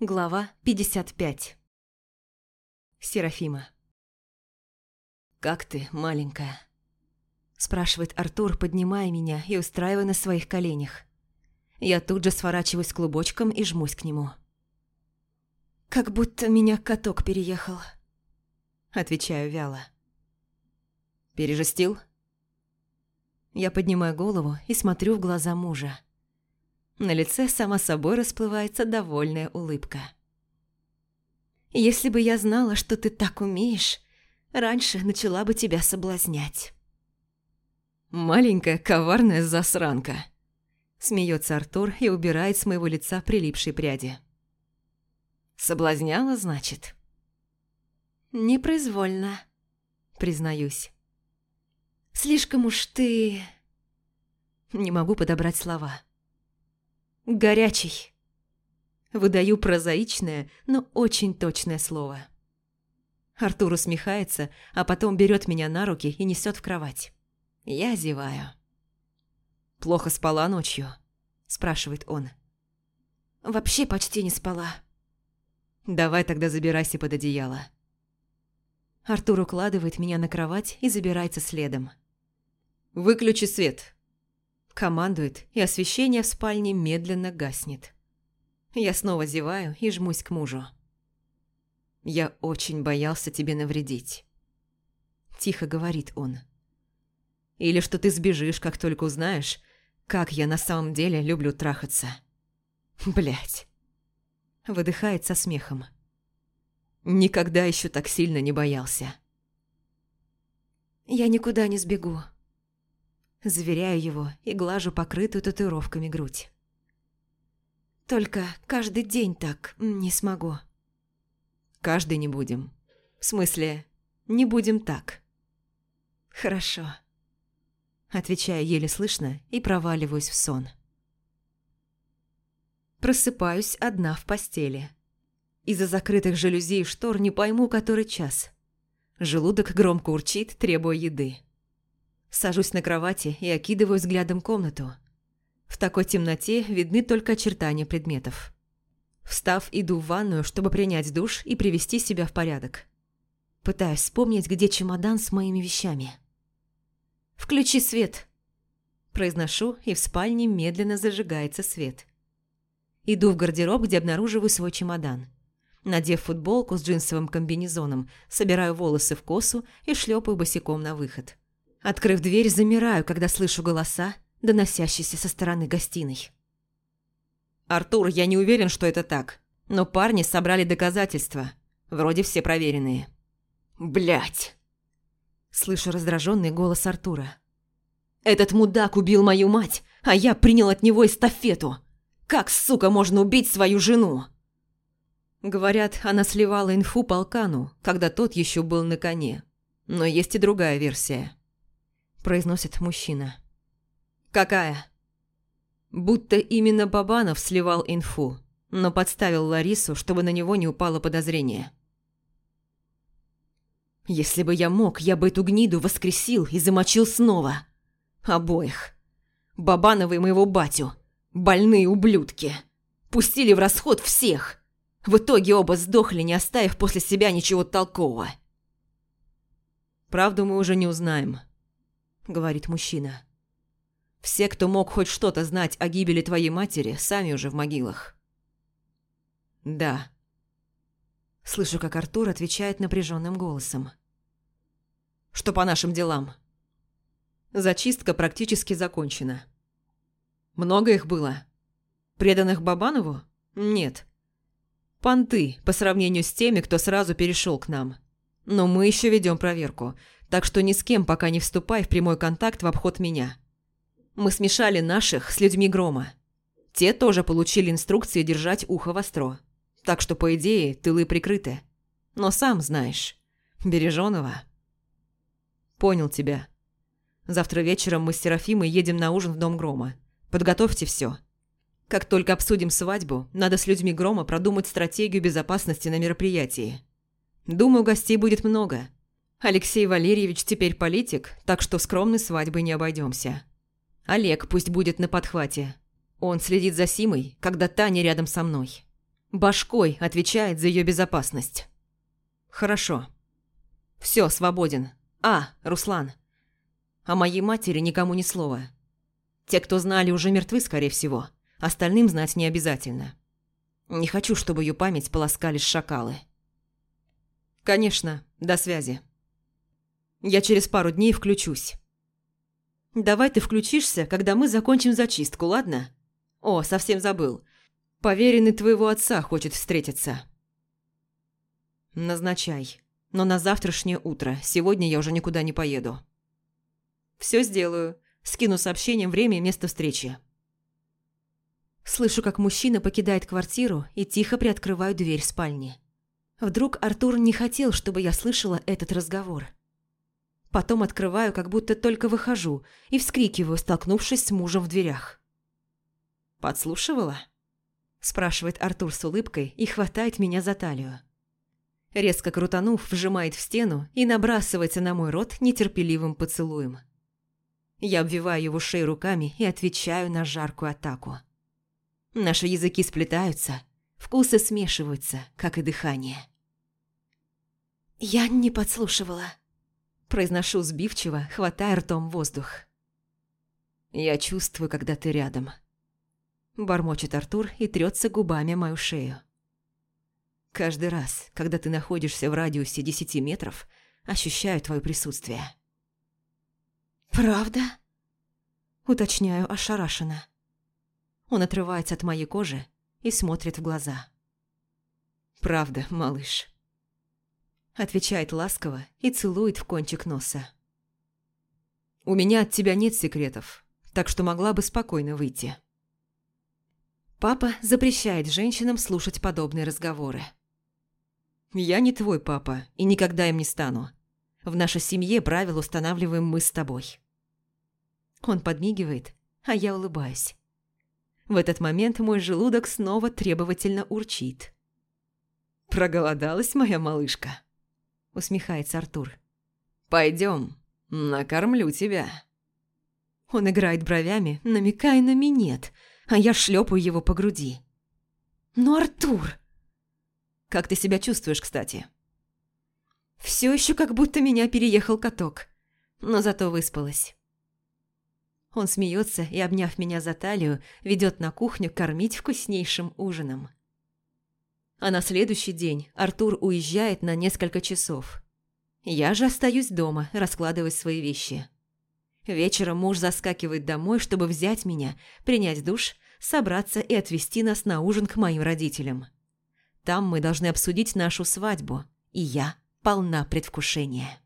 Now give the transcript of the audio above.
Глава 55 Серафима «Как ты, маленькая?» Спрашивает Артур, поднимая меня и устраивая на своих коленях. Я тут же сворачиваюсь клубочком и жмусь к нему. «Как будто меня каток переехал», – отвечаю вяло. «Пережестил?» Я поднимаю голову и смотрю в глаза мужа. На лице сама собой расплывается довольная улыбка. «Если бы я знала, что ты так умеешь, раньше начала бы тебя соблазнять». «Маленькая коварная засранка», – смеется Артур и убирает с моего лица прилипшие пряди. «Соблазняла, значит?» «Непроизвольно», – признаюсь. «Слишком уж ты...» Не могу подобрать слова. Горячий. Выдаю прозаичное, но очень точное слово. Артур усмехается, а потом берет меня на руки и несет в кровать. Я зеваю. «Плохо спала ночью?» – спрашивает он. «Вообще почти не спала». «Давай тогда забирайся под одеяло». Артур укладывает меня на кровать и забирается следом. «Выключи свет», Командует, и освещение в спальне медленно гаснет. Я снова зеваю и жмусь к мужу. «Я очень боялся тебе навредить», – тихо говорит он. «Или что ты сбежишь, как только узнаешь, как я на самом деле люблю трахаться». Блять. Выдыхает со смехом. Никогда еще так сильно не боялся. «Я никуда не сбегу», Заверяю его и глажу покрытую татуировками грудь. Только каждый день так не смогу. Каждый не будем. В смысле, не будем так. Хорошо. Отвечаю еле слышно и проваливаюсь в сон. Просыпаюсь одна в постели. Из-за закрытых жалюзи и штор не пойму, который час. Желудок громко урчит, требуя еды. Сажусь на кровати и окидываю взглядом комнату. В такой темноте видны только очертания предметов. Встав, иду в ванную, чтобы принять душ и привести себя в порядок. Пытаюсь вспомнить, где чемодан с моими вещами. «Включи свет!» Произношу, и в спальне медленно зажигается свет. Иду в гардероб, где обнаруживаю свой чемодан. Надев футболку с джинсовым комбинезоном, собираю волосы в косу и шлепаю босиком на выход. Открыв дверь, замираю, когда слышу голоса, доносящиеся со стороны гостиной. «Артур, я не уверен, что это так, но парни собрали доказательства, вроде все проверенные». Блять! Слышу раздраженный голос Артура. «Этот мудак убил мою мать, а я принял от него эстафету. Как, сука, можно убить свою жену?» Говорят, она сливала инфу полкану, когда тот еще был на коне. Но есть и другая версия произносит мужчина. «Какая?» Будто именно Бабанов сливал инфу, но подставил Ларису, чтобы на него не упало подозрение. «Если бы я мог, я бы эту гниду воскресил и замочил снова. Обоих. Бабанова и моего батю. Больные ублюдки. Пустили в расход всех. В итоге оба сдохли, не оставив после себя ничего толкового. Правду мы уже не узнаем». – говорит мужчина. «Все, кто мог хоть что-то знать о гибели твоей матери, сами уже в могилах». «Да». Слышу, как Артур отвечает напряженным голосом. «Что по нашим делам?» Зачистка практически закончена. Много их было? Преданных Бабанову? Нет. Понты по сравнению с теми, кто сразу перешел к нам. Но мы еще ведем проверку – так что ни с кем пока не вступай в прямой контакт в обход меня. Мы смешали наших с людьми Грома. Те тоже получили инструкции держать ухо востро. Так что, по идее, тылы прикрыты. Но сам знаешь. Береженого. Понял тебя. Завтра вечером мы с Серафимой едем на ужин в дом Грома. Подготовьте все. Как только обсудим свадьбу, надо с людьми Грома продумать стратегию безопасности на мероприятии. Думаю, гостей будет много. Алексей Валерьевич теперь политик, так что скромной свадьбой не обойдемся. Олег пусть будет на подхвате. Он следит за Симой, когда та не рядом со мной. Башкой отвечает за ее безопасность. Хорошо. Все, свободен. А, Руслан. О моей матери никому ни слова. Те, кто знали, уже мертвы, скорее всего. Остальным знать не обязательно. Не хочу, чтобы ее память полоскали шакалы. Конечно, до связи. Я через пару дней включусь. Давай ты включишься, когда мы закончим зачистку, ладно? О, совсем забыл. Поверенный твоего отца хочет встретиться. Назначай. Но на завтрашнее утро. Сегодня я уже никуда не поеду. Все сделаю. Скину сообщением время и место встречи. Слышу, как мужчина покидает квартиру и тихо приоткрываю дверь спальни. Вдруг Артур не хотел, чтобы я слышала этот разговор. Потом открываю, как будто только выхожу, и вскрикиваю, столкнувшись с мужем в дверях. «Подслушивала?» спрашивает Артур с улыбкой и хватает меня за талию. Резко крутанув, вжимает в стену и набрасывается на мой рот нетерпеливым поцелуем. Я обвиваю его шею руками и отвечаю на жаркую атаку. Наши языки сплетаются, вкусы смешиваются, как и дыхание. «Я не подслушивала», – произношу сбивчиво, хватая ртом воздух. «Я чувствую, когда ты рядом», Бормочет Артур и трется губами мою шею. Каждый раз, когда ты находишься в радиусе десяти метров, ощущаю твое присутствие. «Правда?» Уточняю ошарашенно. Он отрывается от моей кожи и смотрит в глаза. «Правда, малыш». Отвечает ласково и целует в кончик носа. «У меня от тебя нет секретов, так что могла бы спокойно выйти». Папа запрещает женщинам слушать подобные разговоры. «Я не твой папа и никогда им не стану. В нашей семье правила устанавливаем мы с тобой». Он подмигивает, а я улыбаюсь. В этот момент мой желудок снова требовательно урчит. «Проголодалась моя малышка?» Усмехается Артур. «Пойдем, накормлю тебя». Он играет бровями, намекая на минет – а я шлепаю его по груди. «Ну, Артур!» «Как ты себя чувствуешь, кстати?» «Все еще как будто меня переехал каток, но зато выспалась». Он смеется и, обняв меня за талию, ведет на кухню кормить вкуснейшим ужином. А на следующий день Артур уезжает на несколько часов. Я же остаюсь дома, раскладывая свои вещи. Вечером муж заскакивает домой, чтобы взять меня, принять душ, собраться и отвезти нас на ужин к моим родителям. Там мы должны обсудить нашу свадьбу, и я полна предвкушения.